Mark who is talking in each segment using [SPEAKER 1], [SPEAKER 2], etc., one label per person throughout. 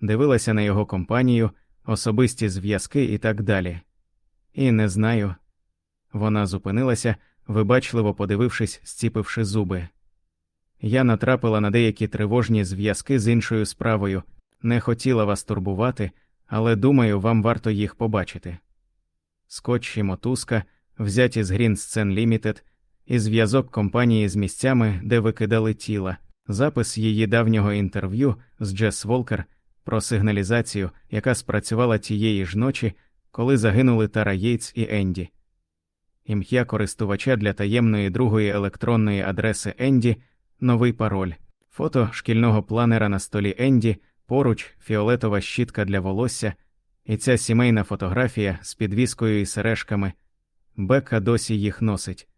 [SPEAKER 1] дивилася на його компанію, особисті зв'язки і так далі. І не знаю. Вона зупинилася, вибачливо подивившись, зціпивши зуби. Я натрапила на деякі тривожні зв'язки з іншою справою, не хотіла вас турбувати, але думаю, вам варто їх побачити. Скотч і мотузка, взяті з Green Scene Limited, і зв'язок компанії з місцями, де викидали тіла, запис її давнього інтерв'ю з Джес Волкер про сигналізацію, яка спрацювала тієї ж ночі, коли загинули Тара Єйтс і Енді. Ім'я користувача для таємної другої електронної адреси Енді, новий пароль, фото шкільного планера на столі Енді, поруч фіолетова щітка для волосся, і ця сімейна фотографія з підвіскою і сережками. Бека досі їх носить.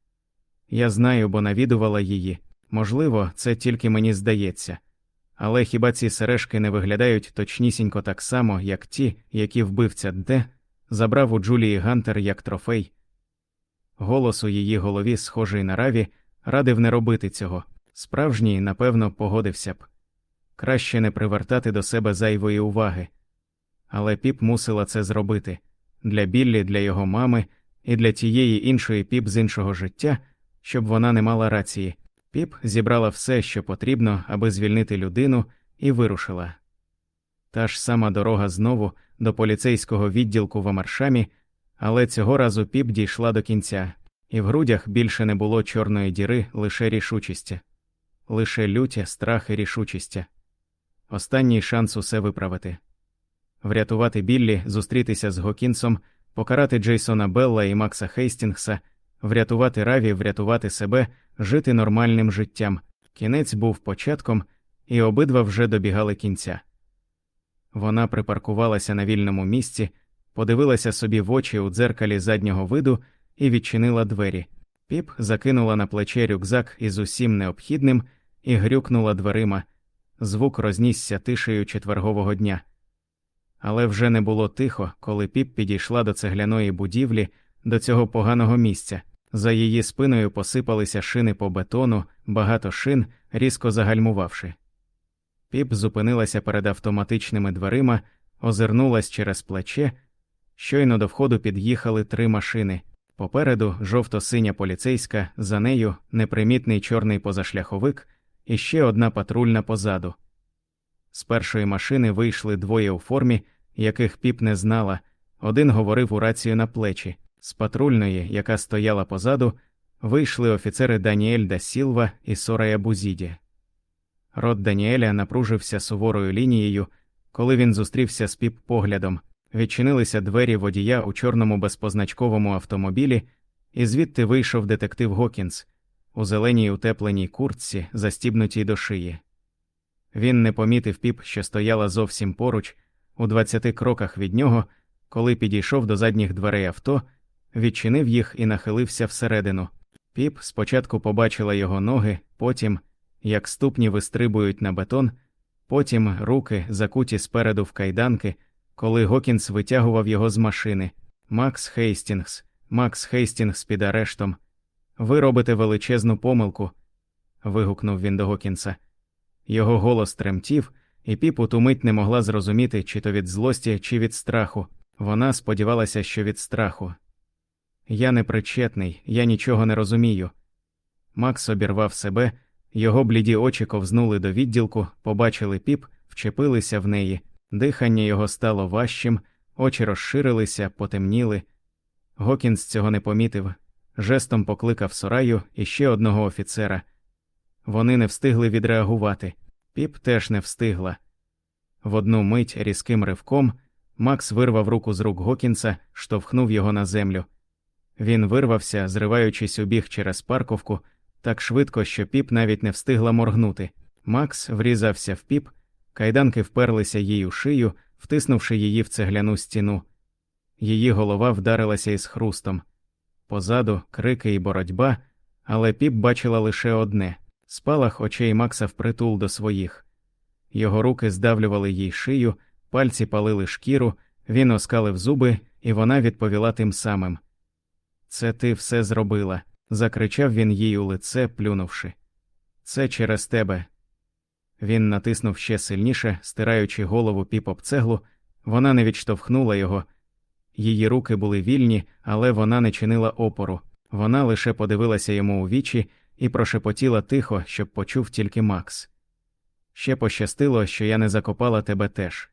[SPEAKER 1] Я знаю, бо навідувала її. Можливо, це тільки мені здається. Але хіба ці сережки не виглядають точнісінько так само, як ті, які вбивця Д забрав у Джулії Гантер як трофей? Голос у її голові, схожий на раві, радив не робити цього. Справжній, напевно, погодився б краще не привертати до себе зайвої уваги. Але піп мусила це зробити для Біллі, для його мами і для тієї іншої піп з іншого життя, щоб вона не мала рації. Піп зібрала все, що потрібно, аби звільнити людину, і вирушила. Та ж сама дорога знову до поліцейського відділку в Амаршамі, але цього разу піп дійшла до кінця, і в грудях більше не було чорної діри, лише рішучість, лише люття, страх і рішучість. Останній шанс усе виправити. Врятувати Біллі, зустрітися з Гокінсом, покарати Джейсона Белла і Макса Хейстінгса, врятувати Раві, врятувати себе, жити нормальним життям. Кінець був початком, і обидва вже добігали кінця. Вона припаркувалася на вільному місці, подивилася собі в очі у дзеркалі заднього виду і відчинила двері. Піп закинула на плече рюкзак із усім необхідним і грюкнула дверима. Звук рознісся тишею четвергового дня. Але вже не було тихо, коли піп підійшла до цегляної будівлі, до цього поганого місця. За її спиною посипалися шини по бетону, багато шин, різко загальмувавши. Піп зупинилася перед автоматичними дверима, озирнулась через плече. Щойно до входу під'їхали три машини. Попереду жовто-синя поліцейська, за нею непримітний чорний позашляховик і ще одна патрульна позаду. З першої машини вийшли двоє у формі, яких піп не знала, один говорив у рацію на плечі. З патрульної, яка стояла позаду, вийшли офіцери Даніель да Сілва і Сорая Бузіді. Рот Даніеля напружився суворою лінією, коли він зустрівся з піп поглядом, відчинилися двері водія у чорному безпозначковому автомобілі, і звідти вийшов детектив Гокінс у зеленій утепленій куртці, застібнутій до шиї. Він не помітив піп, що стояла зовсім поруч, у двадцяти кроках від нього, коли підійшов до задніх дверей авто, відчинив їх і нахилився всередину. Піп спочатку побачила його ноги, потім, як ступні вистрибують на бетон, потім руки, закуті спереду в кайданки, коли Гокінс витягував його з машини. Макс Хейстінгс, Макс Хейстінгс під арештом. Ви робите величезну помилку. вигукнув він до Гокінса. Його голос тремтів, і піп у ту мить не могла зрозуміти, чи то від злості, чи від страху. Вона сподівалася, що від страху. Я непричетний, я нічого не розумію. Макс обірвав себе, його бліді очі ковзнули до відділку, побачили піп, вчепилися в неї, дихання його стало важчим, очі розширилися, потемніли. Гокінс цього не помітив, жестом покликав Сораю і ще одного офіцера. Вони не встигли відреагувати, піп теж не встигла. В одну мить різким ривком Макс вирвав руку з рук Гокінса, штовхнув його на землю. Він вирвався, зриваючись у біг через парковку, так швидко, що піп навіть не встигла моргнути. Макс врізався в піп, кайданки вперлися їй у шию, втиснувши її в цегляну стіну. Її голова вдарилася із хрустом. Позаду крики і боротьба, але піп бачила лише одне спалах очей Макса впритул до своїх. Його руки здавлювали їй шию, пальці палили шкіру, він оскалив зуби, і вона відповіла тим самим. Це ти все зробила, закричав він їй у лице, плюнувши. Це через тебе. Він натиснув ще сильніше, стираючи голову піп об цеглу, вона не відштовхнула його. Її руки були вільні, але вона не чинила опору. Вона лише подивилася йому у вічі і прошепотіла тихо, щоб почув тільки Макс. Ще пощастило, що я не закопала тебе теж.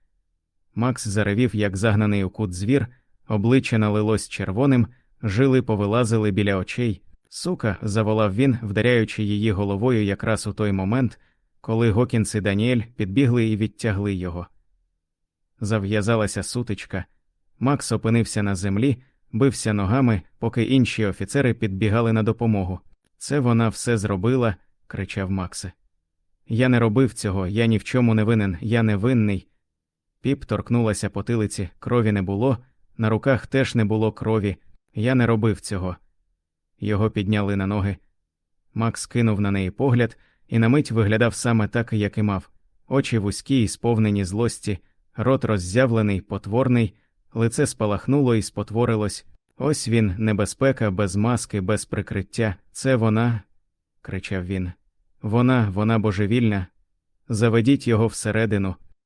[SPEAKER 1] Макс заревів, як загнаний у кут звір, обличчя налилось червоним, жили повилазили біля очей. Сука, заволав він, вдаряючи її головою якраз у той момент, коли Гокінс і Даніель підбігли і відтягли його. Зав'язалася сутичка. Макс опинився на землі, бився ногами, поки інші офіцери підбігали на допомогу. Це вона все зробила, кричав Максе. Я не робив цього, я ні в чому не винен, я не винний. Піп торкнулася потилиці, крові не було, на руках теж не було крові, я не робив цього. Його підняли на ноги. Макс кинув на неї погляд і на мить виглядав саме так, як і мав очі вузькі і сповнені злості, рот роззявлений, потворний, лице спалахнуло і спотворилось. Ось він, небезпека, без маски, без прикриття. Це вона. кричав він. Вона, вона божевільна. Заведіть його всередину,